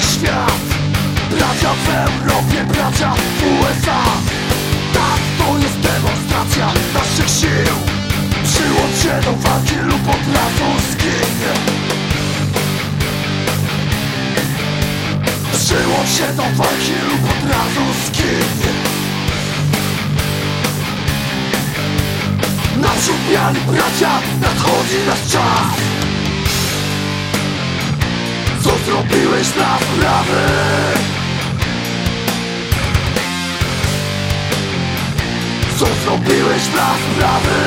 świat. Bracia w Europie, bracia w USA Tak, to jest demonstracja naszych sił. Przyłącz się do walki lub od razu zgin Przyłącz się do walki lub od razu zgin Naprzód miali bracia, nadchodzi nasz czas. Co zrobiłeś dla sprawy? Co zrobiłeś dla sprawy?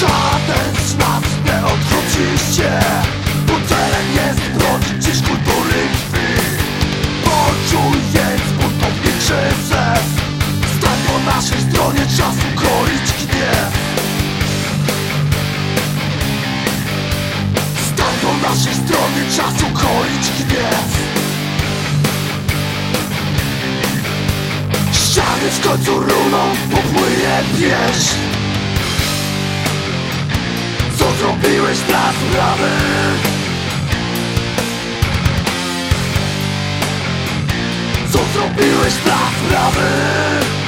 Żaden naszej stronie, czas ukroić gniew Ściany w końcu runą, popłynie pieśń co zrobiłeś dla sprawy? Co zrobiłeś dla sprawy?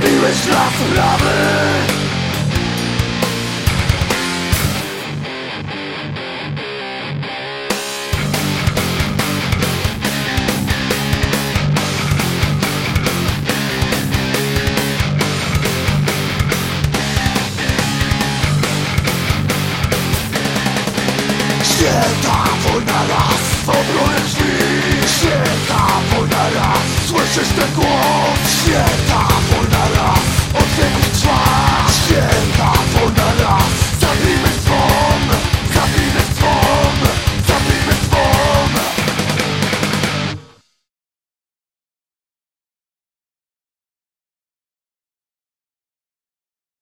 Robiłeś dla sprawy Święta wojna las w obronie drzwi.